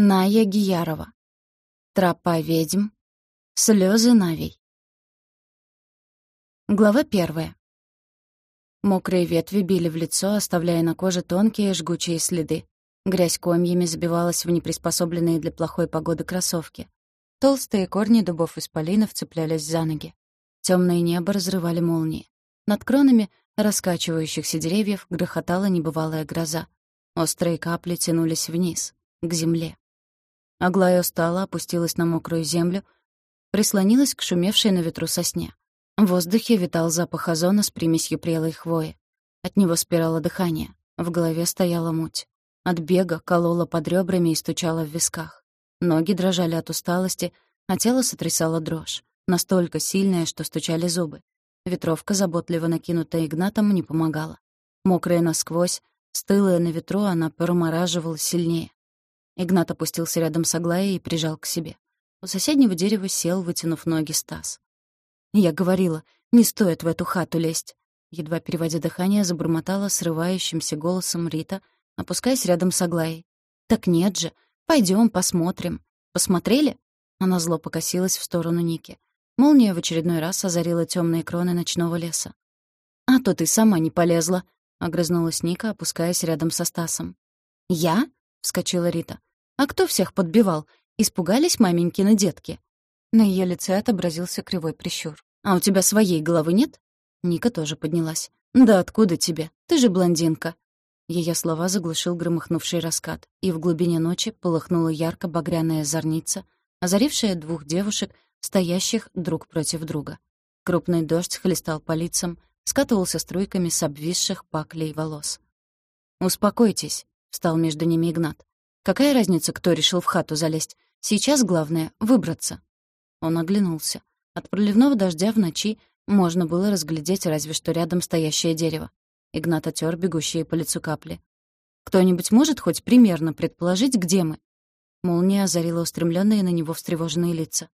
Ная Гиярова. Тропа ведьм. Слезы Навей. Глава первая. Мокрые ветви били в лицо, оставляя на коже тонкие жгучие следы. Грязь комьями забивалась в неприспособленные для плохой погоды кроссовки. Толстые корни дубов исполинов цеплялись за ноги. Темное небо разрывали молнии. Над кронами раскачивающихся деревьев грохотала небывалая гроза. Острые капли тянулись вниз, к земле. Аглая устала, опустилась на мокрую землю, прислонилась к шумевшей на ветру сосне. В воздухе витал запах озона с примесью прелой хвои. От него спирало дыхание. В голове стояла муть. От бега колола под ребрами и стучала в висках. Ноги дрожали от усталости, а тело сотрясало дрожь. Настолько сильная, что стучали зубы. Ветровка, заботливо накинутая Игнатом, не помогала. Мокрая насквозь, стылая на ветру, она промораживала сильнее. Игнат опустился рядом с Аглаей и прижал к себе. У соседнего дерева сел, вытянув ноги Стас. «Я говорила, не стоит в эту хату лезть». Едва переводя дыхание, забормотала срывающимся голосом Рита, опускаясь рядом с Аглаей. «Так нет же, пойдем посмотрим». «Посмотрели?» Она зло покосилась в сторону Ники. Молния в очередной раз озарила темные кроны ночного леса. «А то ты сама не полезла», — огрызнулась Ника, опускаясь рядом со Стасом. «Я?» — вскочила Рита. «А кто всех подбивал? Испугались маменькины детки?» На ее лице отобразился кривой прищур. «А у тебя своей головы нет?» Ника тоже поднялась. «Да откуда тебе? Ты же блондинка». Ее слова заглушил громыхнувший раскат, и в глубине ночи полыхнула ярко-багряная зорница, озарившая двух девушек, стоящих друг против друга. Крупный дождь хлестал по лицам, скатывался струйками с обвисших паклей волос. «Успокойтесь», — встал между ними Игнат. Какая разница, кто решил в хату залезть? Сейчас главное — выбраться. Он оглянулся. От проливного дождя в ночи можно было разглядеть разве что рядом стоящее дерево. Игнат отер бегущие по лицу капли. «Кто-нибудь может хоть примерно предположить, где мы?» Молния озарила устремленные на него встревоженные лица.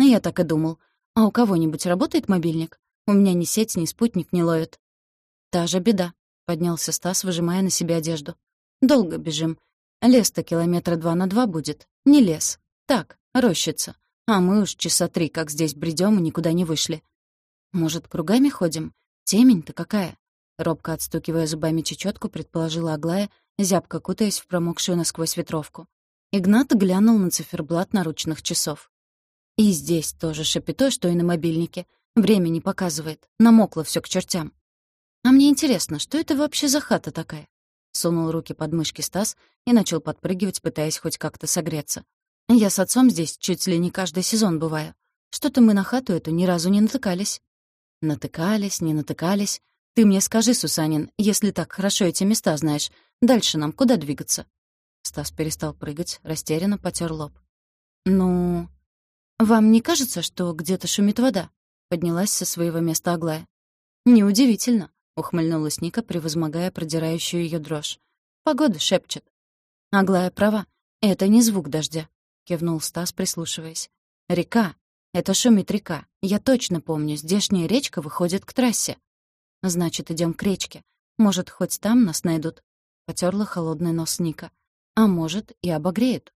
«Я так и думал. А у кого-нибудь работает мобильник? У меня ни сеть, ни спутник не ловят». «Та же беда», — поднялся Стас, выжимая на себя одежду. «Долго бежим. Лес-то километра два на два будет. Не лес. Так, рощица. А мы уж часа три как здесь бредем и никуда не вышли. Может, кругами ходим? Темень-то какая? Робко отстукивая зубами чечетку, предположила Аглая, зябко кутаясь в промокшую насквозь ветровку. Игнат глянул на циферблат наручных часов. И здесь тоже шапито, что и на мобильнике. Время не показывает. Намокло все к чертям. А мне интересно, что это вообще за хата такая? Сунул руки под мышки Стас и начал подпрыгивать, пытаясь хоть как-то согреться. «Я с отцом здесь чуть ли не каждый сезон бываю. Что-то мы на хату эту ни разу не натыкались». «Натыкались, не натыкались. Ты мне скажи, Сусанин, если так хорошо эти места знаешь, дальше нам куда двигаться?» Стас перестал прыгать, растерянно потер лоб. «Ну...» «Вам не кажется, что где-то шумит вода?» — поднялась со своего места Аглая. «Неудивительно ухмыльнулась Ника, превозмогая продирающую ее дрожь. «Погода шепчет». «Аглая права. Это не звук дождя», — кивнул Стас, прислушиваясь. «Река. Это шумит река. Я точно помню, здешняя речка выходит к трассе». «Значит, идем к речке. Может, хоть там нас найдут?» — потерла холодный нос Ника. «А может, и обогреют».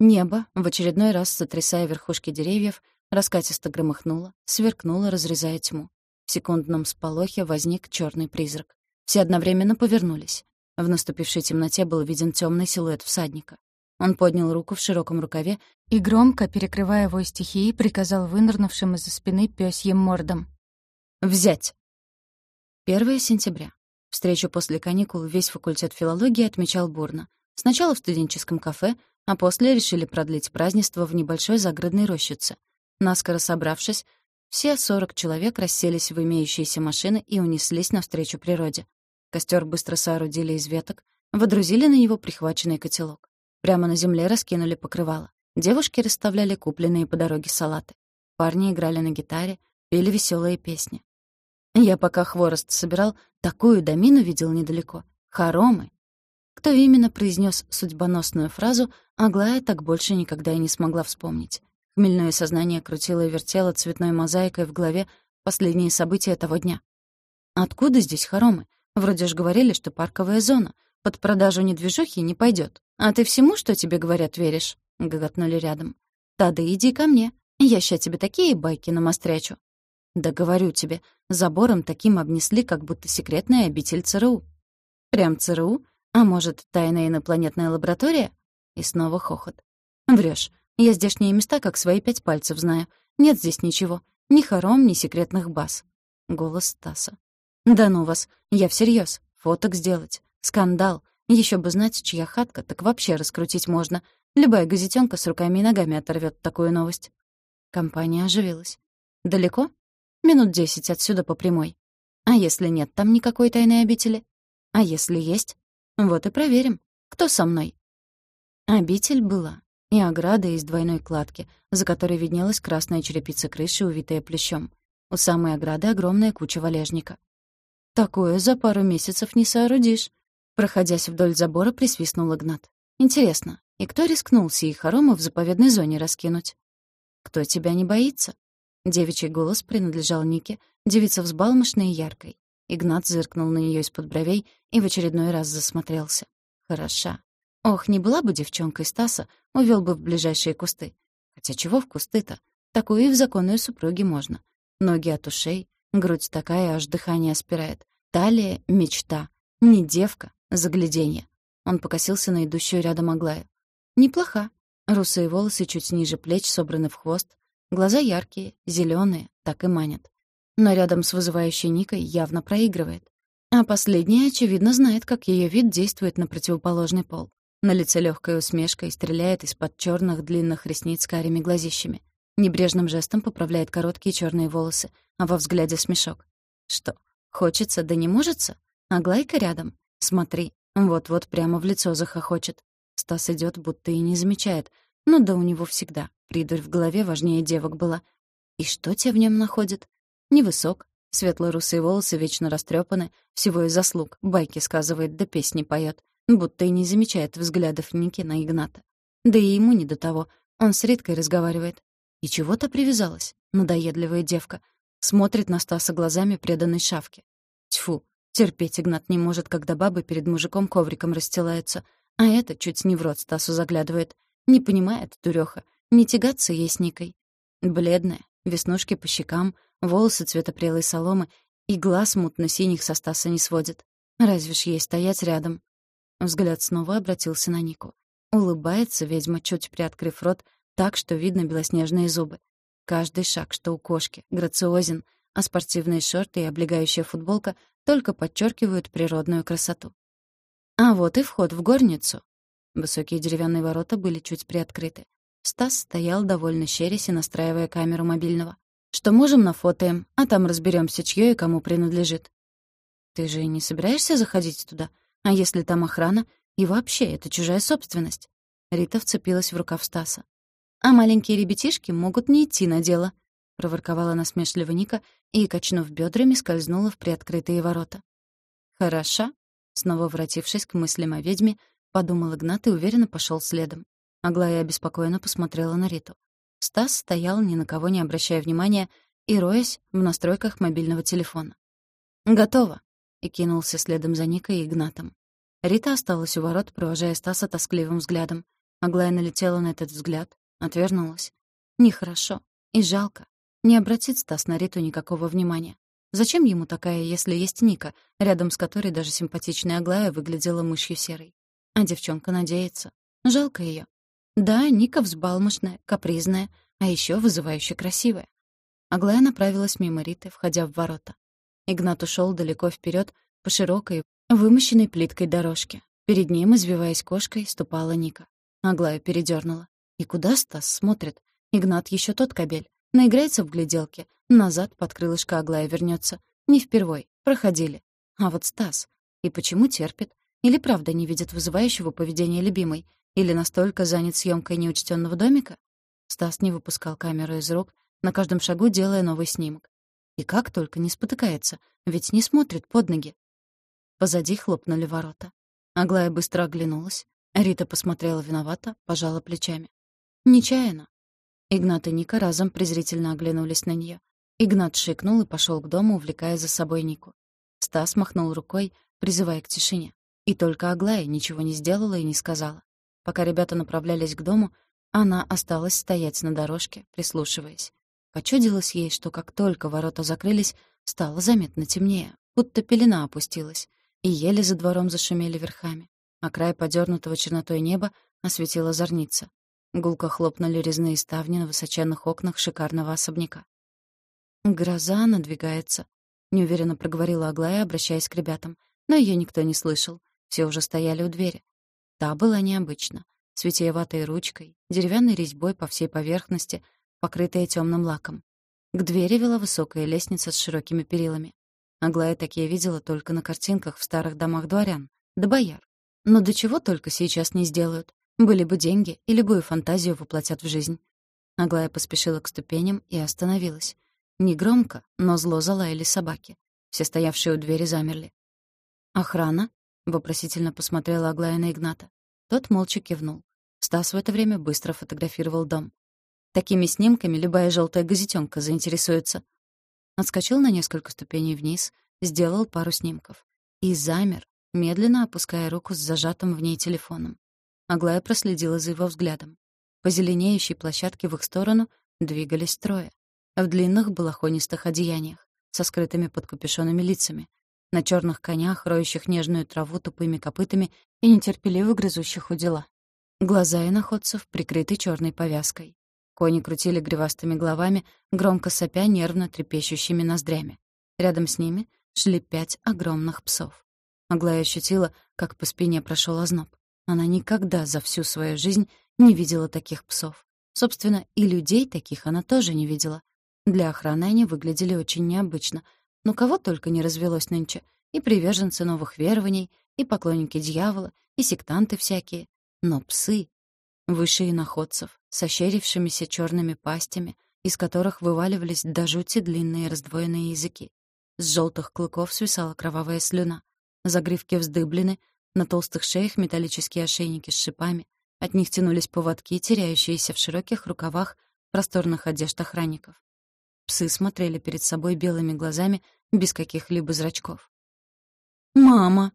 Небо, в очередной раз сотрясая верхушки деревьев, раскатисто громыхнуло, сверкнуло, разрезая тьму. В секундном сполохе возник черный призрак. Все одновременно повернулись. В наступившей темноте был виден темный силуэт всадника. Он поднял руку в широком рукаве и, громко, перекрывая вой стихии, приказал вынырнувшим из-за спины пёсьим мордам. «Взять!» 1 сентября. Встречу после каникул весь факультет филологии отмечал бурно. Сначала в студенческом кафе, а после решили продлить празднество в небольшой загородной рощице. Наскоро собравшись, все сорок человек расселись в имеющиеся машины и унеслись навстречу природе. Костер быстро соорудили из веток, водрузили на него прихваченный котелок. Прямо на земле раскинули покрывало. Девушки расставляли купленные по дороге салаты. Парни играли на гитаре, пели веселые песни. Я пока хворост собирал, такую домину видел недалеко. Хоромы. Кто именно произнес судьбоносную фразу, Аглая так больше никогда и не смогла вспомнить. Хмельное сознание крутило и вертело цветной мозаикой в голове последние события того дня. Откуда здесь хоромы? Вроде ж говорили, что парковая зона. Под продажу недвижухи не пойдет. А ты всему, что тебе говорят, веришь?» — гоготнули рядом. «Тогда иди ко мне. Я ща тебе такие байки намострячу». «Да говорю тебе, забором таким обнесли, как будто секретная обитель ЦРУ». «Прям ЦРУ? А может, тайная инопланетная лаборатория?» И снова хохот. Врешь. Я здешние места как свои пять пальцев знаю. Нет здесь ничего. Ни хором, ни секретных баз». Голос Стаса. «Да ну вас, я всерьез. Фоток сделать. Скандал. Еще бы знать, чья хатка, так вообще раскрутить можно. Любая газетенка с руками и ногами оторвет такую новость». Компания оживилась. «Далеко?» «Минут десять отсюда по прямой. А если нет там никакой тайной обители? А если есть? Вот и проверим. Кто со мной?» Обитель была. И ограда из двойной кладки, за которой виднелась красная черепица крыши, увитая плещом. У самой ограды огромная куча валежника. «Такое за пару месяцев не соорудишь», Проходясь вдоль забора, присвистнул Игнат. «Интересно, и кто рискнул сии хоромы в заповедной зоне раскинуть?» «Кто тебя не боится?» Девичий голос принадлежал Нике, девица взбалмошной и яркой. Игнат зыркнул на нее из-под бровей и в очередной раз засмотрелся. «Хороша. Ох, не была бы девчонкой Стаса, увел бы в ближайшие кусты. Хотя чего в кусты-то? Такую и в законную супруги можно. Ноги от ушей, грудь такая, аж дыхание спирает. Талия — мечта. Не девка, Загляденье. Он покосился на идущую рядом Аглаю. Неплоха. Русые волосы чуть ниже плеч собраны в хвост. Глаза яркие, зеленые, так и манят. Но рядом с вызывающей Никой явно проигрывает. А последняя, очевидно, знает, как ее вид действует на противоположный пол. На лице легкая усмешка и стреляет из-под черных длинных ресниц карими глазищами. Небрежным жестом поправляет короткие черные волосы, а во взгляде смешок. Что, хочется да не можется? Аглайка рядом. Смотри, вот-вот прямо в лицо захохочет. Стас идёт, будто и не замечает. Ну да у него всегда. Придурь в голове важнее девок была. И что те в нём находят? Невысок, светло-русые волосы вечно растрёпаны, всего из заслуг, байки сказывает да песни поёт, будто и не замечает взглядов Ники на Игната. Да и ему не до того, он с Риткой разговаривает. И чего-то привязалась, надоедливая девка. Смотрит на Стаса глазами преданной шавки. Тьфу, Терпеть Игнат не может, когда бабы перед мужиком ковриком расстилаются, а это чуть не в рот Стасу заглядывает. Не понимает, дурёха, не тягаться ей с Никой. Бледная, веснушки по щекам, волосы цвета прелой соломы и глаз мутно-синих со Стаса не сводит. Разве ж ей стоять рядом? Взгляд снова обратился на Нику. Улыбается ведьма, чуть приоткрыв рот, так, что видно белоснежные зубы. Каждый шаг, что у кошки, грациозен, а спортивные шорты и облегающая футболка только подчеркивают природную красоту. А вот и вход в горницу. Высокие деревянные ворота были чуть приоткрыты. Стас стоял довольно щерясь настраивая камеру мобильного. «Что можем, нафотаем, а там разберемся, чье и кому принадлежит». «Ты же не собираешься заходить туда? А если там охрана? И вообще, это чужая собственность». Рита вцепилась в рукав Стаса. «А маленькие ребятишки могут не идти на дело», — проворковала насмешливо Ника и, качнув бедрами, скользнула в приоткрытые ворота. «Хороша?» — снова вратившись к мыслям о ведьме, подумал Игнат и уверенно пошел следом. Аглая обеспокоенно посмотрела на Риту. Стас стоял, ни на кого не обращая внимания, и роясь в настройках мобильного телефона. «Готово!» — и кинулся следом за Никой и Игнатом. Рита осталась у ворот, провожая Стаса тоскливым взглядом. Аглая налетела на этот взгляд, отвернулась. Нехорошо и жалко. Не обратит Стас на Риту никакого внимания. Зачем ему такая, если есть Ника, рядом с которой даже симпатичная Аглая выглядела мышью серой? А девчонка надеется. Жалко ее. Да, Ника взбалмошная, капризная, а еще вызывающе красивая. Аглая направилась мимо Риты, входя в ворота. Игнат ушел далеко вперед по широкой, вымощенной плиткой дорожке. Перед ним, извиваясь кошкой, ступала Ника. Аглая передернула. И куда Стас смотрит? Игнат еще тот кобель. Наиграется в гляделки, назад под крылышко Аглая вернется. Не впервой, проходили. А вот Стас. И почему терпит? Или правда не видит вызывающего поведения любимой? Или настолько занят съемкой неучтенного домика? Стас не выпускал камеру из рук, на каждом шагу делая новый снимок. И как только не спотыкается, ведь не смотрит под ноги. Позади хлопнули ворота. Аглая быстро оглянулась. Рита посмотрела виновато, пожала плечами. Нечаянно. Игнат и Ника разом презрительно оглянулись на нее. Игнат шикнул и пошел к дому, увлекая за собой Нику. Стас махнул рукой, призывая к тишине. И только Аглая ничего не сделала и не сказала. Пока ребята направлялись к дому, она осталась стоять на дорожке, прислушиваясь. Почудилось ей, что как только ворота закрылись, стало заметно темнее, будто пелена опустилась, и еле за двором зашумели верхами, а край подернутого чернотой неба осветила зорница. Гулко хлопнули резные ставни на высоченных окнах шикарного особняка. «Гроза надвигается», — неуверенно проговорила Аглая, обращаясь к ребятам. Но ее никто не слышал. Все уже стояли у двери. Та была необычна. С витиеватой ручкой, деревянной резьбой по всей поверхности, покрытая темным лаком. К двери вела высокая лестница с широкими перилами. Аглая такие видела только на картинках в старых домах дворян, да бояр. Но до чего только сейчас не сделают. Были бы деньги, и любую фантазию воплотят в жизнь. Аглая поспешила к ступеням и остановилась. Негромко, но зло залаяли собаки. Все стоявшие у двери замерли. «Охрана?» — вопросительно посмотрела Аглая на Игната. Тот молча кивнул. Стас в это время быстро фотографировал дом. Такими снимками любая желтая газетенка заинтересуется. Отскочил на несколько ступеней вниз, сделал пару снимков. И замер, медленно опуская руку с зажатым в ней телефоном. Аглая проследила за его взглядом. По зеленеющей площадке в их сторону двигались трое. В длинных балахонистых одеяниях, со скрытыми под капюшонами лицами, на черных конях, роющих нежную траву тупыми копытами и нетерпеливо грызущих у дела. Глаза иноходцев прикрыты черной повязкой. Кони крутили гривастыми головами, громко сопя нервно трепещущими ноздрями. Рядом с ними шли пять огромных псов. Аглая ощутила, как по спине прошел озноб. Она никогда за всю свою жизнь не видела таких псов. Собственно, и людей таких она тоже не видела. Для охраны они выглядели очень необычно. Но кого только не развелось нынче. И приверженцы новых верований, и поклонники дьявола, и сектанты всякие. Но псы, выше иноходцев, с ощерившимися черными пастями, из которых вываливались до жути длинные раздвоенные языки. С желтых клыков свисала кровавая слюна. Загривки вздыблены, на толстых шеях металлические ошейники с шипами. От них тянулись поводки, теряющиеся в широких рукавах просторных одежд охранников. Псы смотрели перед собой белыми глазами, без каких-либо зрачков. «Мама!»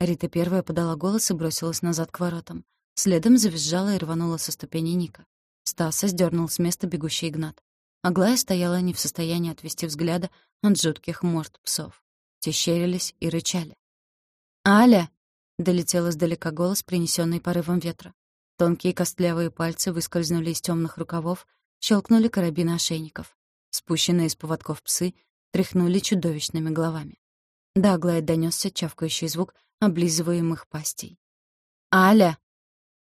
Рита первая подала голос и бросилась назад к воротам. Следом завизжала и рванула со ступени Ника. Стаса сдернул с места бегущий Игнат. Аглая стояла не в состоянии отвести взгляда от жутких морд псов. Те щерились и рычали. «Аля!» — долетел издалека голос, принесенный порывом ветра. Тонкие костлявые пальцы выскользнули из темных рукавов, щелкнули карабины ошейников. Спущенные из поводков псы тряхнули чудовищными головами. До Аглая донесся чавкающий звук облизываемых пастей. «Аля!»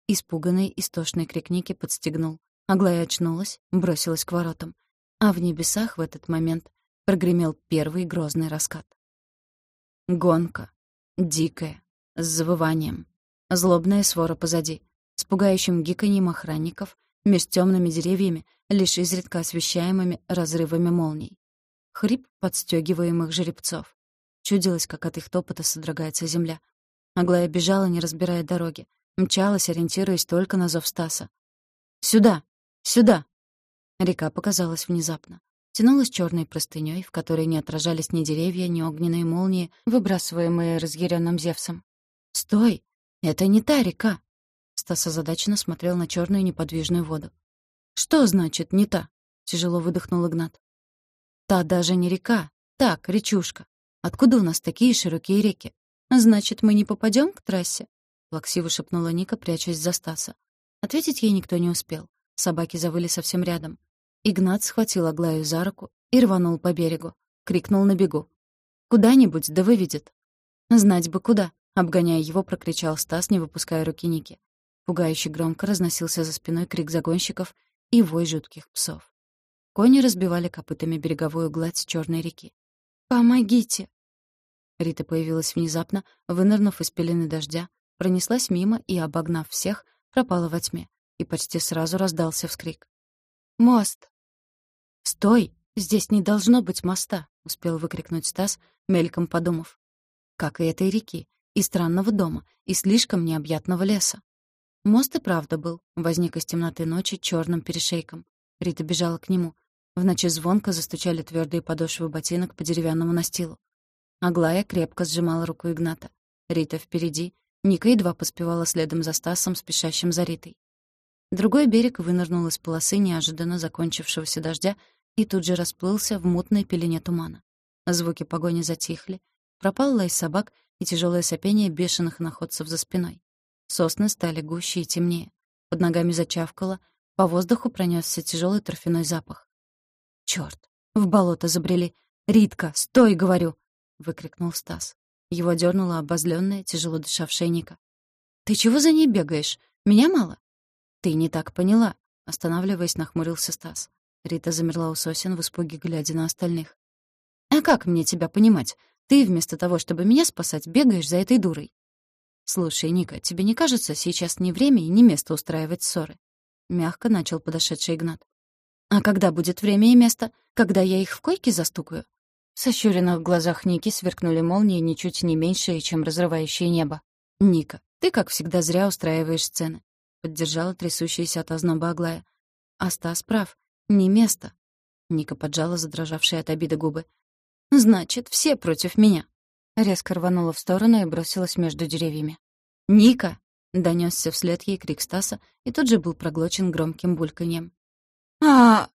Испуганный, истошный крик Ники подстегнул. Аглая очнулась, бросилась к воротам. А в небесах в этот момент прогремел первый грозный раскат. Гонка. Дикая, с завыванием. Злобная свора позади, с пугающим гиканьем охранников, меж темными деревьями, лишь изредка освещаемыми разрывами молний. Хрип подстегиваемых жеребцов. Чудилось, как от их топота содрогается земля. Аглая бежала, не разбирая дороги. Мчалась, ориентируясь только на зов Стаса. «Сюда! Сюда!» Река показалась внезапно. Тянулась черной простыней, в которой не отражались ни деревья, ни огненные молнии, выбрасываемые разъяренным Зевсом. «Стой! Это не та река!» Стас озадаченно смотрел на черную неподвижную воду. «Что значит «не та»?» — тяжело выдохнул Игнат. «Та даже не река. Так, речушка. Откуда у нас такие широкие реки? Значит, мы не попадем к трассе?» Плаксиво шепнула Ника, прячась за Стаса. Ответить ей никто не успел. Собаки завыли совсем рядом. Игнат схватил Аглаю за руку и рванул по берегу. Крикнул на бегу. «Куда-нибудь да выведет». «Знать бы куда», Обгоняя его, прокричал Стас, не выпуская руки Ники. Пугающе громко разносился за спиной крик загонщиков и вой жутких псов. Кони разбивали копытами береговую гладь черной реки. «Помогите!» Рита появилась внезапно, вынырнув из пелены дождя, пронеслась мимо и, обогнав всех, пропала во тьме, и почти сразу раздался вскрик. «Мост!» «Стой! Здесь не должно быть моста!» — успел выкрикнуть Стас, мельком подумав. «Как и этой реки, и странного дома, и слишком необъятного леса. Мост и правда был, возник из темноты ночи черным перешейком. Рита бежала к нему. В ночи звонко застучали твердые подошвы ботинок по деревянному настилу. Аглая крепко сжимала руку Игната. Рита впереди. Ника едва поспевала следом за Стасом, спешащим за Ритой. Другой берег вынырнул из полосы неожиданно закончившегося дождя и тут же расплылся в мутной пелене тумана. Звуки погони затихли, пропал лай собак и тяжелое сопение бешеных находцев за спиной. Сосны стали гуще и темнее. Под ногами зачавкало, по воздуху пронесся тяжелый торфяной запах. Черт, в болото забрели. «Ритка, стой, говорю!» — выкрикнул Стас. Его дернула обозленная, тяжело дышавшая Ника. «Ты чего за ней бегаешь? Меня мало?» «Ты не так поняла», — останавливаясь, нахмурился Стас. Рита замерла у сосен в испуге, глядя на остальных. «А как мне тебя понимать? Ты вместо того, чтобы меня спасать, бегаешь за этой дурой». «Слушай, Ника, тебе не кажется, сейчас не время и не место устраивать ссоры?» Мягко начал подошедший Игнат. «А когда будет время и место? Когда я их в койке застукаю?» В сощуренных глазах Ники сверкнули молнии ничуть не меньшие, чем разрывающее небо. «Ника, ты, как всегда, зря устраиваешь сцены», — поддержала трясущаяся от озноба Аглая. «А Стас прав. Не место». Ника поджала задрожавшие от обиды губы. «Значит, все против меня». Резко рванула в сторону и бросилась между деревьями. «Ника!» — донесся вслед ей крик Стаса и тут же был проглочен громким бульканьем. а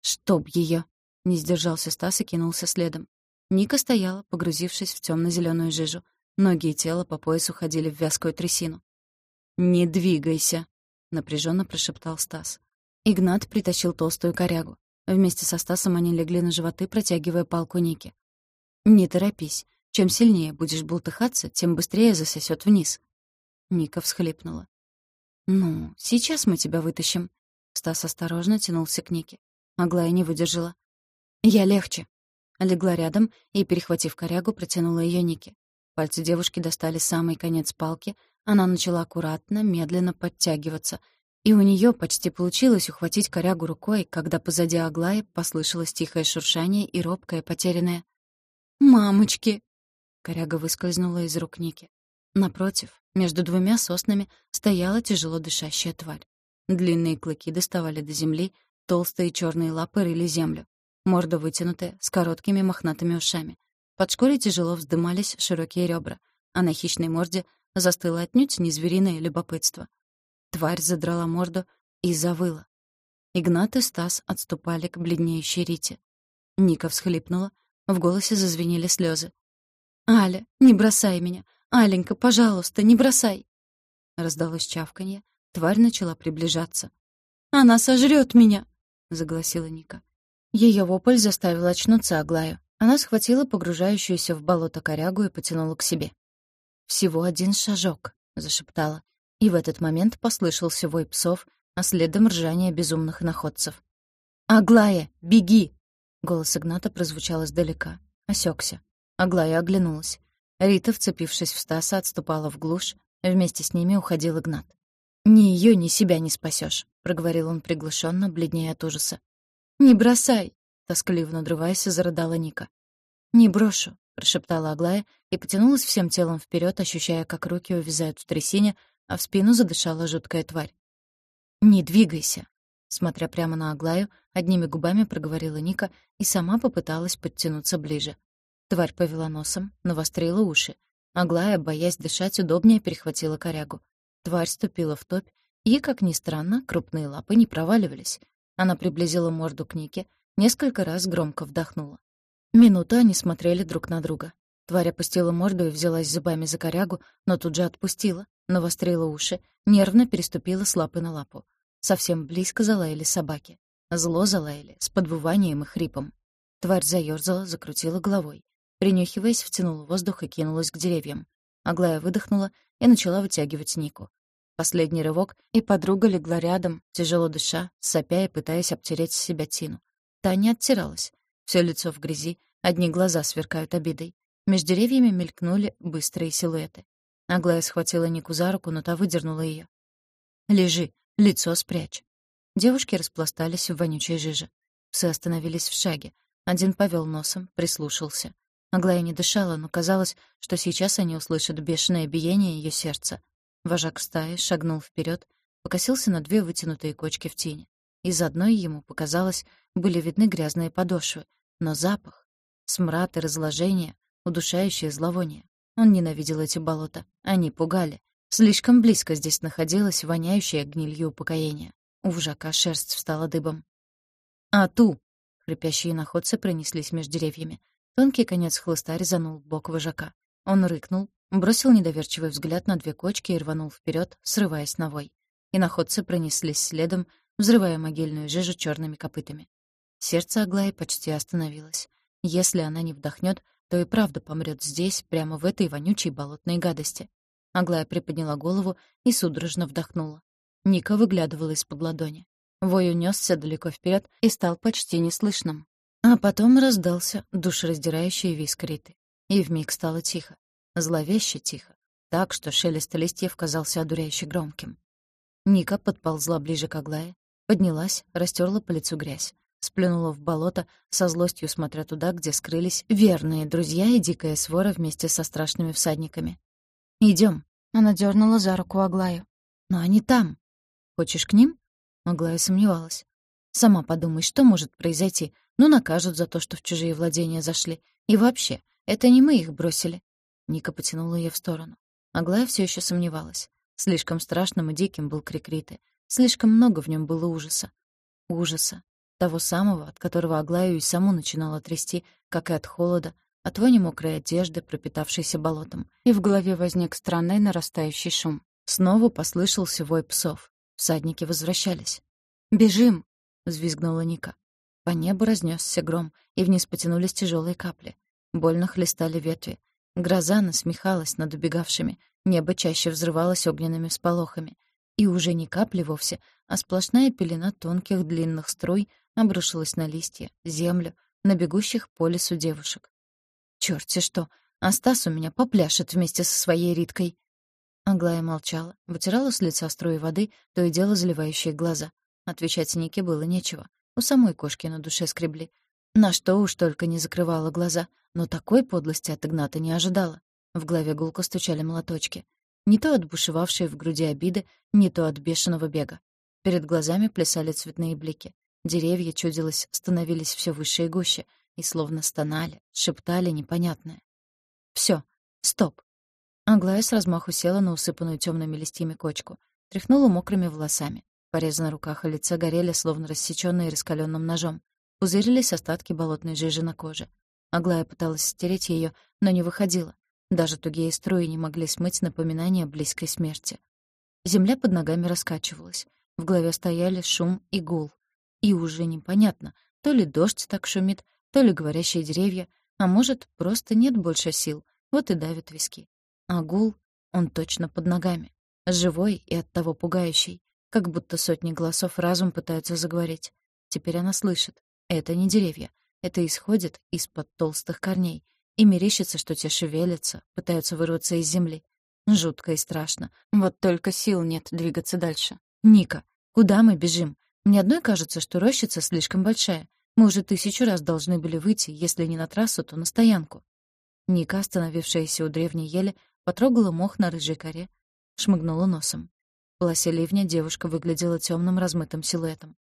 «Чтоб ее! Не сдержался Стас и кинулся следом. Ника стояла, погрузившись в темно зеленую жижу. Ноги и тело по поясу ходили в вязкую трясину. «Не двигайся!» — напряженно прошептал Стас. Игнат притащил толстую корягу. Вместе со Стасом они легли на животы, протягивая палку Ники. «Не торопись. Чем сильнее будешь бултыхаться, тем быстрее засосет вниз». Ника всхлипнула. «Ну, сейчас мы тебя вытащим». Стас осторожно тянулся к Нике. Аглая не выдержала. «Я легче». Легла рядом и, перехватив корягу, протянула ее Нике. Пальцы девушки достали самый конец палки, она начала аккуратно, медленно подтягиваться — и у нее почти получилось ухватить корягу рукой, когда позади Аглаи послышалось тихое шуршание и робкое, потерянное «Мамочки!» Коряга выскользнула из рук Ники. Напротив, между двумя соснами стояла тяжело дышащая тварь. Длинные клыки доставали до земли, толстые черные лапы рыли землю. Морда вытянутая, с короткими мохнатыми ушами. Под шкурой тяжело вздымались широкие ребра, а на хищной морде застыло отнюдь не звериное любопытство. Тварь задрала морду и завыла. Игнат и Стас отступали к бледнеющей Рите. Ника всхлипнула, в голосе зазвенели слезы. «Аля, не бросай меня! Аленька, пожалуйста, не бросай!» Раздалось чавканье, тварь начала приближаться. «Она сожрет меня!» — загласила Ника. Ее вопль заставил очнуться Аглаю. Она схватила погружающуюся в болото корягу и потянула к себе. «Всего один шажок», — зашептала и в этот момент послышался вой псов, а следом ржание безумных находцев. «Аглая, беги!» Голос Игната прозвучал издалека. Осекся. Аглая оглянулась. Рита, вцепившись в Стаса, отступала в глушь. Вместе с ними уходил Игнат. «Ни ее, ни себя не спасешь, проговорил он приглушенно, бледнее от ужаса. «Не бросай!» — тоскливо надрываясь, зарыдала Ника. «Не брошу», — прошептала Аглая и потянулась всем телом вперед, ощущая, как руки увязают в трясине, а в спину задышала жуткая тварь. «Не двигайся!» Смотря прямо на Аглаю, одними губами проговорила Ника и сама попыталась подтянуться ближе. Тварь повела носом, навострила уши. Аглая, боясь дышать, удобнее перехватила корягу. Тварь ступила в топь, и, как ни странно, крупные лапы не проваливались. Она приблизила морду к Нике, несколько раз громко вдохнула. Минуту они смотрели друг на друга. Тварь опустила морду и взялась зубами за корягу, но тут же отпустила, навострила уши, нервно переступила с лапы на лапу. Совсем близко залаяли собаки. Зло залаяли, с подвыванием и хрипом. Тварь заёрзала, закрутила головой. Принюхиваясь, втянула воздух и кинулась к деревьям. Аглая выдохнула и начала вытягивать Нику. Последний рывок, и подруга легла рядом, тяжело дыша, сопя и пытаясь обтереть с себя Тину. Та не оттиралась. Всё лицо в грязи, одни глаза сверкают обидой. Между деревьями мелькнули быстрые силуэты. Аглая схватила Нику за руку, но та выдернула ее. «Лежи, лицо спрячь». Девушки распластались в вонючей жиже. Псы остановились в шаге. Один повел носом, прислушался. Аглая не дышала, но казалось, что сейчас они услышат бешеное биение ее сердца. Вожак стаи шагнул вперед, покосился на две вытянутые кочки в тени. Из одной ему, показалось, были видны грязные подошвы, но запах, смрад и разложение, удушающее зловоние. Он ненавидел эти болота. Они пугали. Слишком близко здесь находилось воняющее гнилью упокоение. У вжака шерсть встала дыбом. «А ту!» — хрипящие находцы пронеслись между деревьями. Тонкий конец хлыста резанул бок вожака. Он рыкнул, бросил недоверчивый взгляд на две кочки и рванул вперед, срываясь на вой. И находцы пронеслись следом, взрывая могильную жижу черными копытами. Сердце Аглаи почти остановилось. Если она не вдохнет, то и правда помрет здесь, прямо в этой вонючей болотной гадости. Аглая приподняла голову и судорожно вдохнула. Ника выглядывала из-под ладони. Вой унесся далеко вперед и стал почти неслышным. А потом раздался душераздирающий виск Риты. И вмиг стало тихо. Зловеще тихо. Так, что шелест листьев казался одуряюще громким. Ника подползла ближе к Аглае, поднялась, растерла по лицу грязь, сплюнула в болото, со злостью смотря туда, где скрылись верные друзья и дикая свора вместе со страшными всадниками. Идем. Она дернула за руку Аглаю. «Но они там. Хочешь к ним?» Аглая сомневалась. «Сама подумай, что может произойти? Ну, накажут за то, что в чужие владения зашли. И вообще, это не мы их бросили». Ника потянула ее в сторону. Аглая все еще сомневалась. Слишком страшным и диким был крик Риты. Слишком много в нем было ужаса. Ужаса. Того самого, от которого Аглаю и саму начинала трясти, как и от холода, от вони мокрой одежды, пропитавшейся болотом. И в голове возник странный нарастающий шум. Снова послышался вой псов. Всадники возвращались. «Бежим!» — взвизгнула Ника. По небу разнесся гром, и вниз потянулись тяжелые капли. Больно хлестали ветви. Гроза насмехалась над убегавшими, небо чаще взрывалось огненными всполохами. И уже не капли вовсе, а сплошная пелена тонких длинных струй обрушилась на листья, землю, на бегущих по лесу девушек. «Чёрт-те что! А Стас у меня попляшет вместе со своей Риткой!» Аглая молчала, вытирала с лица струи воды, то и дело заливающие глаза. Отвечать Нике было нечего. У самой кошки на душе скребли. На что уж только не закрывала глаза, но такой подлости от Игната не ожидала. В голове гулко стучали молоточки. Не то от бушевавшей в груди обиды, не то от бешеного бега. Перед глазами плясали цветные блики. Деревья, чудилось, становились все выше и гуще, и словно стонали, шептали непонятное. Все, стоп!» Аглая с размаху села на усыпанную темными листьями кочку, тряхнула мокрыми волосами. Порезы на руках и лице горели, словно рассечённые раскаленным ножом. Пузырились остатки болотной жижи на коже. Аглая пыталась стереть ее, но не выходила. Даже тугие струи не могли смыть напоминание близкой смерти. Земля под ногами раскачивалась. В голове стояли шум и гул. И уже непонятно, то ли дождь так шумит, то ли говорящие деревья, а может, просто нет больше сил, вот и давит виски. А гул, он точно под ногами. Живой и оттого пугающий, как будто сотни голосов разум пытаются заговорить. Теперь она слышит. Это не деревья. Это исходит из-под толстых корней, и мерещится, что те шевелятся, пытаются вырваться из земли. Жутко и страшно. Вот только сил нет двигаться дальше. «Ника, куда мы бежим? Мне одной кажется, что рощица слишком большая. Мы уже тысячу раз должны были выйти, если не на трассу, то на стоянку». Ника, остановившаяся у древней ели, потрогала мох на рыжей коре, шмыгнула носом. В полосе ливня девушка выглядела темным размытым силуэтом.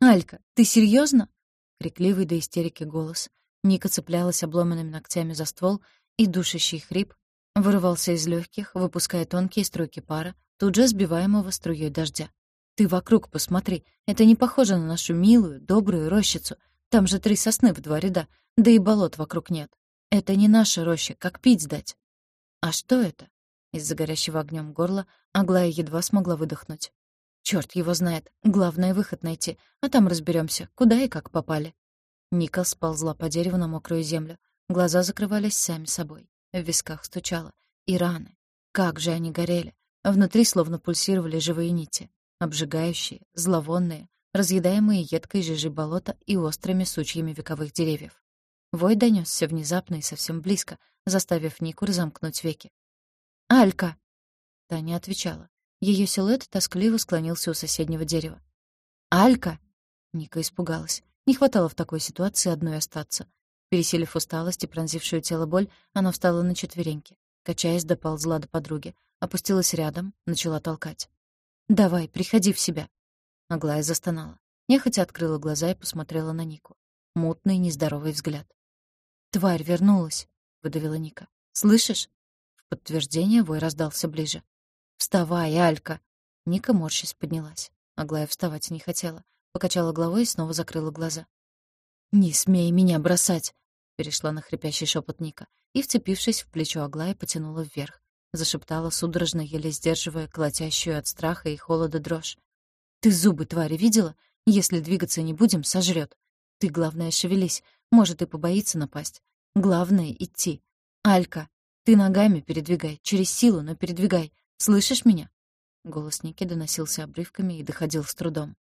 «Алька, ты серьезно? Крикливый до истерики голос, Ника цеплялась обломанными ногтями за ствол, и душащий хрип вырывался из легких, выпуская тонкие струйки пара, тут же сбиваемого струей дождя. «Ты вокруг посмотри, это не похоже на нашу милую, добрую рощицу. Там же три сосны в два ряда, да и болот вокруг нет. Это не наша роща, как пить сдать». «А что это?» Из-за горящего огнем горла Аглая едва смогла выдохнуть. Черт его знает. Главное — выход найти, а там разберемся, куда и как попали. Ника сползла по дереву на мокрую землю. Глаза закрывались сами собой. В висках стучало. И раны. Как же они горели. Внутри словно пульсировали живые нити. Обжигающие, зловонные, разъедаемые едкой жижей болота и острыми сучьями вековых деревьев. Вой донёсся внезапно и совсем близко, заставив Нику разомкнуть веки. «Алька!» Таня отвечала. Её силуэт тоскливо склонился у соседнего дерева. «Алька!» Ника испугалась. Не хватало в такой ситуации одной остаться. Пересилив усталость и пронзившую тело боль, она встала на четвереньки. Качаясь, доползла до подруги. Опустилась рядом, начала толкать. «Давай, приходи в себя». Аглая застонала. Нехотя открыла глаза и посмотрела на Нику. Мутный, нездоровый взгляд. «Тварь вернулась», — выдавила Ника. Слышишь?» В подтверждение вой раздался ближе. «Вставай, Алька!» Ника морщись поднялась. Аглая вставать не хотела. Покачала головой и снова закрыла глаза. «Не смей меня бросать!» Перешла на хрипящий шепот Ника и, вцепившись в плечо Аглая, потянула вверх. Зашептала судорожно, еле сдерживая колотящую от страха и холода дрожь. «Ты зубы, твари, видела? Если двигаться не будем, сожрет. Ты, главное, шевелись. Может, и побоится напасть. Главное — идти. Алька, ты ногами передвигай, через силу, но передвигай. Слышишь меня?» Голос Ники доносился обрывками и доходил с трудом.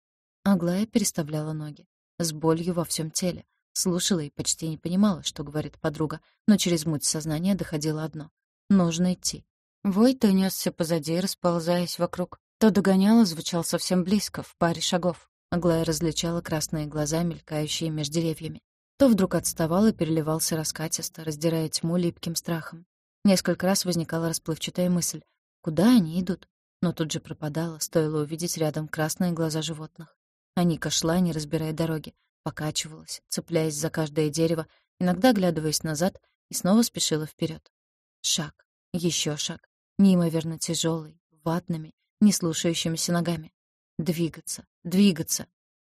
Аглая переставляла ноги. С болью во всем теле. Слушала и почти не понимала, что говорит подруга, но через муть сознания доходило одно. Нужно идти. Вой то нёсся позади, расползаясь вокруг, то догонял и звучал совсем близко, в паре шагов. Аглая различала красные глаза, мелькающие между деревьями. То вдруг отставал и переливался раскатисто, раздирая тьму липким страхом. Несколько раз возникала расплывчатая мысль. Куда они идут? Но тут же пропадала, стоило увидеть рядом красные глаза животных. Аника шла, не разбирая дороги, покачивалась, цепляясь за каждое дерево, иногда оглядываясь назад и снова спешила вперед. Шаг, еще шаг, неимоверно тяжелый, ватными, не слушающимися ногами. Двигаться, двигаться.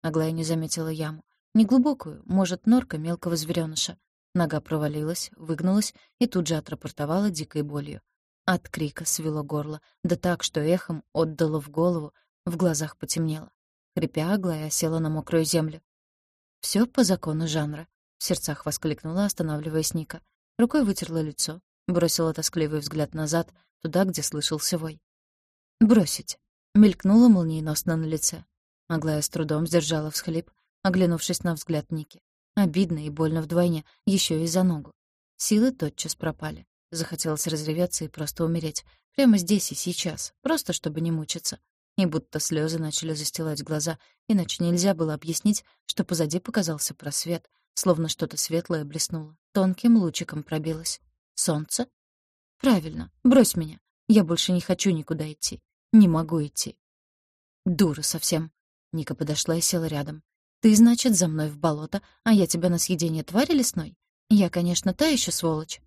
Аглая не заметила яму. Неглубокую, может, норка мелкого зверёныша. Нога провалилась, выгнулась и тут же отрапортовала дикой болью. От крика свело горло, да так, что эхом отдало в голову, в глазах потемнело. Хрипя, Аглая села на мокрую землю. Всё по закону жанра», — в сердцах воскликнула, останавливаясь Ника. Рукой вытерла лицо, бросила тоскливый взгляд назад, туда, где слышался вой. «Бросить!» Мелькнуло молниеносно на лице. Аглая с трудом сдержала всхлип, оглянувшись на взгляд Ники. Обидно и больно вдвойне, еще и за ногу. Силы тотчас пропали. Захотелось разреветься и просто умереть. Прямо здесь и сейчас, просто чтобы не мучиться. И будто слезы начали застилать глаза, иначе нельзя было объяснить, что позади показался просвет, словно что-то светлое блеснуло, тонким лучиком пробилось. Солнце? Правильно, брось меня. Я больше не хочу никуда идти. Не могу идти. Дура совсем. Ника подошла и села рядом. Ты, значит, за мной в болото, а я тебя на съедение твари лесной? Я, конечно, та еще сволочь.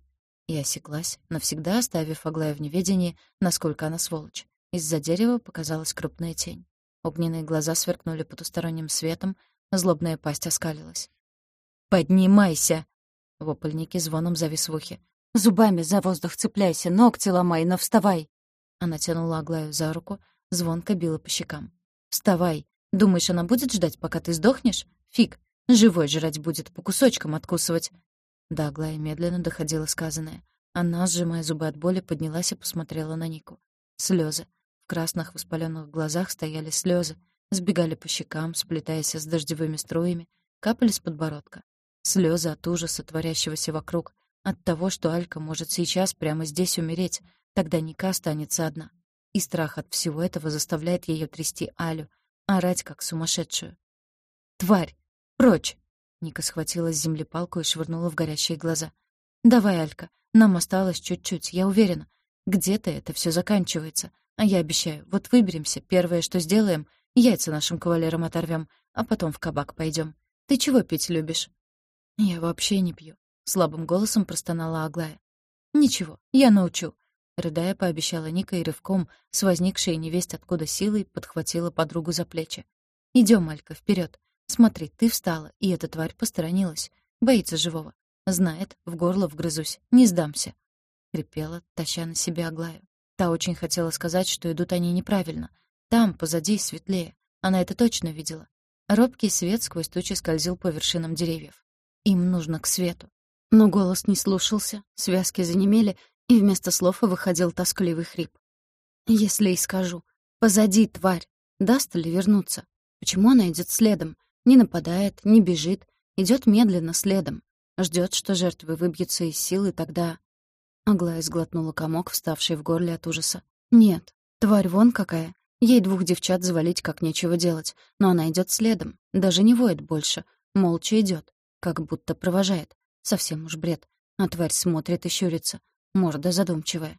И осеклась, навсегда оставив Аглая в неведении, насколько она сволочь. Из-за дерева показалась крупная тень. Огненные глаза сверкнули потусторонним светом, злобная пасть оскалилась. «Поднимайся!» Вопль Ники звоном завис в ухе. «Зубами за воздух цепляйся, ногти ломай, но вставай!» Она тянула Аглаю за руку, звонко била по щекам. «Вставай! Думаешь, она будет ждать, пока ты сдохнешь? Фиг! Живой жрать будет, по кусочкам откусывать!» До Аглая медленно доходило сказанное. Она, сжимая зубы от боли, поднялась и посмотрела на Нику. Слезы. В красных воспаленных глазах стояли слезы, сбегали по щекам, сплетаясь с дождевыми струями, капали с подбородка. Слезы от ужаса, творящегося вокруг, от того, что Алька может сейчас прямо здесь умереть, Тогда Ника останется одна. И страх от всего этого заставляет ее трясти Алю, орать как сумасшедшую. «Тварь! Прочь!» Ника схватила с земли палку и швырнула в горящие глаза. «Давай, Алька, нам осталось чуть-чуть, я уверена. Где-то это все заканчивается. А я обещаю, вот выберемся, первое, что сделаем, яйца нашим кавалерам оторвем, а потом в кабак пойдем. Ты чего пить любишь?» «Я вообще не пью», — слабым голосом простонала Аглая. «Ничего, я научу. Рыдая, пообещала Ника и рывком, с возникшей невесть откуда силой, подхватила подругу за плечи. «Идём, Алька, вперёд. Смотри, ты встала, и эта тварь посторонилась. Боится живого. Знает, в горло вгрызусь. Не сдамся». Крепела, таща на себя Аглаю. Та очень хотела сказать, что идут они неправильно. Там, позади, светлее. Она это точно видела. Робкий свет сквозь тучи скользил по вершинам деревьев. Им нужно к свету. Но голос не слушался, связки занемели, и вместо слов выходил тоскливый хрип. «Если и скажу, позади, тварь, даст ли вернуться? Почему она идет следом? Не нападает, не бежит, идет медленно следом. Ждет, что жертвы выбьются из сил, и тогда...» Аглая сглотнула комок, вставший в горле от ужаса. «Нет, тварь вон какая. Ей двух девчат завалить как нечего делать, но она идет следом, даже не воет больше, молча идет, как будто провожает. Совсем уж бред. А тварь смотрит и щурится морда задумчивая.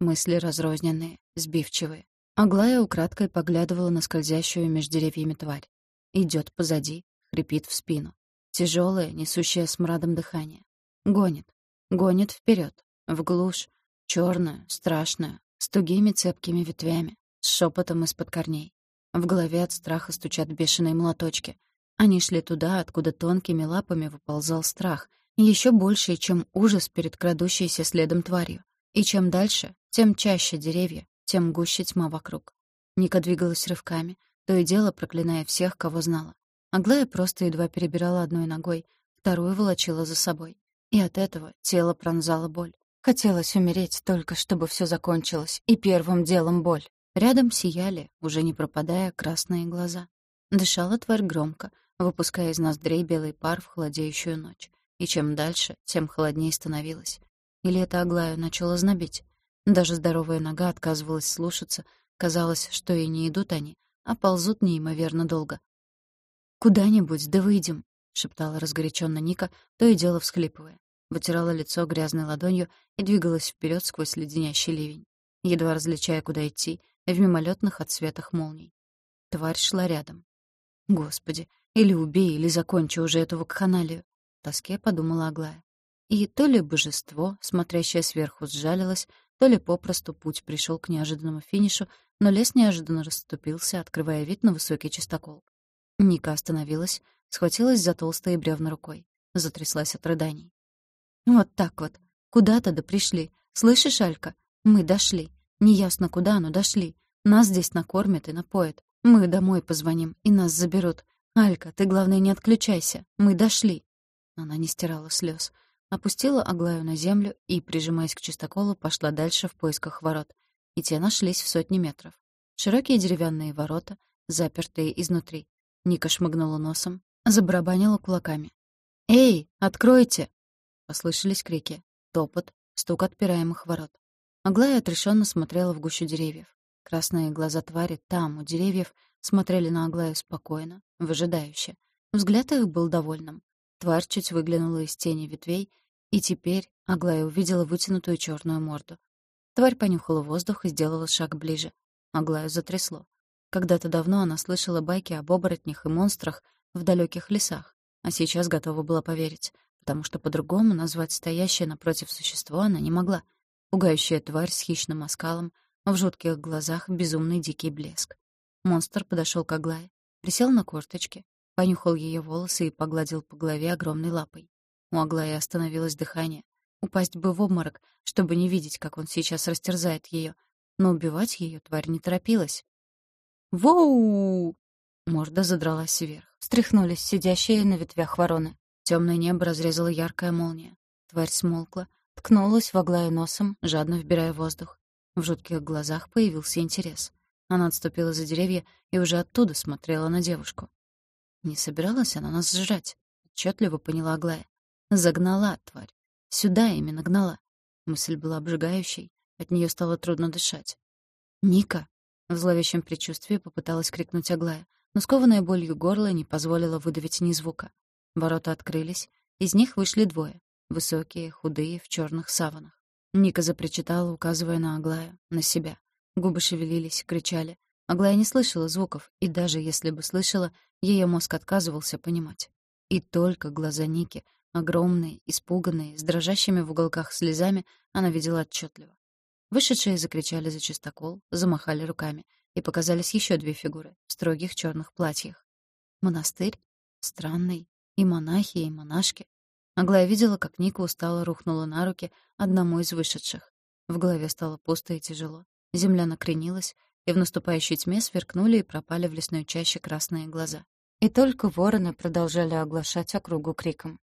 Мысли разрозненные, сбивчивые. Аглая украдкой поглядывала на скользящую между деревьями тварь. Идёт позади, хрипит в спину. Тяжёлое, несущее смрадом дыхание. Гонит. Гонит вперёд. в глушь, черную, страшную, с тугими цепкими ветвями, с шепотом из-под корней. В голове от страха стучат бешеные молоточки. Они шли туда, откуда тонкими лапами выползал страх, еще больше, чем ужас перед крадущейся следом тварью. И чем дальше, тем чаще деревья, тем гуще тьма вокруг. Ника двигалась рывками, то и дело проклиная всех, кого знала. Аглая просто едва перебирала одной ногой, вторую волочила за собой. И от этого тело пронзало боль. Хотелось умереть только, чтобы все закончилось, и первым делом боль. Рядом сияли, уже не пропадая, красные глаза. Дышала тварь громко, выпуская из ноздрей белый пар в холодеющую ночь. И чем дальше, тем холоднее становилось. Или это Аглаю начало знобить. Даже здоровая нога отказывалась слушаться. Казалось, что и не идут они, а ползут неимоверно долго. «Куда-нибудь, да выйдем», — шептала разгоряченно Ника, то и дело всхлипывая. Вытирала лицо грязной ладонью и двигалась вперед сквозь леденящий ливень, едва различая, куда идти, в мимолетных отсветах молний. Тварь шла рядом. «Господи, или убей, или закончи уже эту вакханалию», — тоске подумала Аглая. И то ли божество, смотрящее сверху, сжалилось, то ли попросту путь пришел к неожиданному финишу, но лес неожиданно расступился, открывая вид на высокий чистокол. Ника остановилась, схватилась за толстые бревна рукой, затряслась от рыданий. «Вот так вот. Куда-то да пришли. Слышишь, Алька? Мы дошли. Неясно куда, но дошли. Нас здесь накормят и напоят. Мы домой позвоним, и нас заберут. Алька, ты, главное, не отключайся. Мы дошли». Она не стирала слез. Опустила Аглаю на землю и, прижимаясь к чистоколу, пошла дальше в поисках ворот. И те нашлись в сотни метров. Широкие деревянные ворота, запертые изнутри. Ника шмыгнула носом, забарабанила кулаками. «Эй, откройте!» Послышались крики, топот, стук отпираемых ворот. Аглая отрешенно смотрела в гущу деревьев. Красные глаза твари там, у деревьев, смотрели на Аглаю спокойно, выжидающе. Взгляд их был довольным. Тварь чуть выглянула из тени ветвей, и теперь Аглая увидела вытянутую черную морду. Тварь понюхала воздух и сделала шаг ближе. Аглаю затрясло. Когда-то давно она слышала байки об оборотнях и монстрах в далеких лесах, а сейчас готова была поверить потому что по-другому назвать стоящее напротив существо она не могла. Пугающая тварь с хищным оскалом, в жутких глазах безумный дикий блеск. Монстр подошел к Аглае, присел на корточки, понюхал ее волосы и погладил по голове огромной лапой. У Аглаи остановилось дыхание. Упасть бы в обморок, чтобы не видеть, как он сейчас растерзает ее, но убивать ее тварь не торопилась. «Воу!» Морда задралась вверх. Встряхнулись сидящие на ветвях вороны. Темное небо разрезала яркая молния. Тварь смолкла, ткнулась в Аглаю носом, жадно вбирая воздух. В жутких глазах появился интерес. Она отступила за деревья и уже оттуда смотрела на девушку. Не собиралась она нас сжрать, отчетливо поняла Аглая. Загнала тварь. Сюда именно гнала. Мысль была обжигающей, от нее стало трудно дышать. «Ника!» — в зловещем предчувствии попыталась крикнуть Аглая, но скованная болью горло не позволило выдавить ни звука. Ворота открылись, из них вышли двое. Высокие, худые, в черных саванах. Ника запричитала, указывая на Аглаю, на себя. Губы шевелились, кричали. Аглая не слышала звуков, и даже если бы слышала, ее мозг отказывался понимать. И только глаза Ники, огромные, испуганные, с дрожащими в уголках слезами, она видела отчетливо. Вышедшие закричали за чистокол, замахали руками, и показались еще две фигуры в строгих черных платьях. Монастырь? Странный, и монахи, и монашки. Аглая видела, как Ника устало рухнула на руки одному из вышедших. В голове стало пусто и тяжело. Земля накренилась, и в наступающей тьме сверкнули и пропали в лесной чаще красные глаза. И только вороны продолжали оглашать округу криком.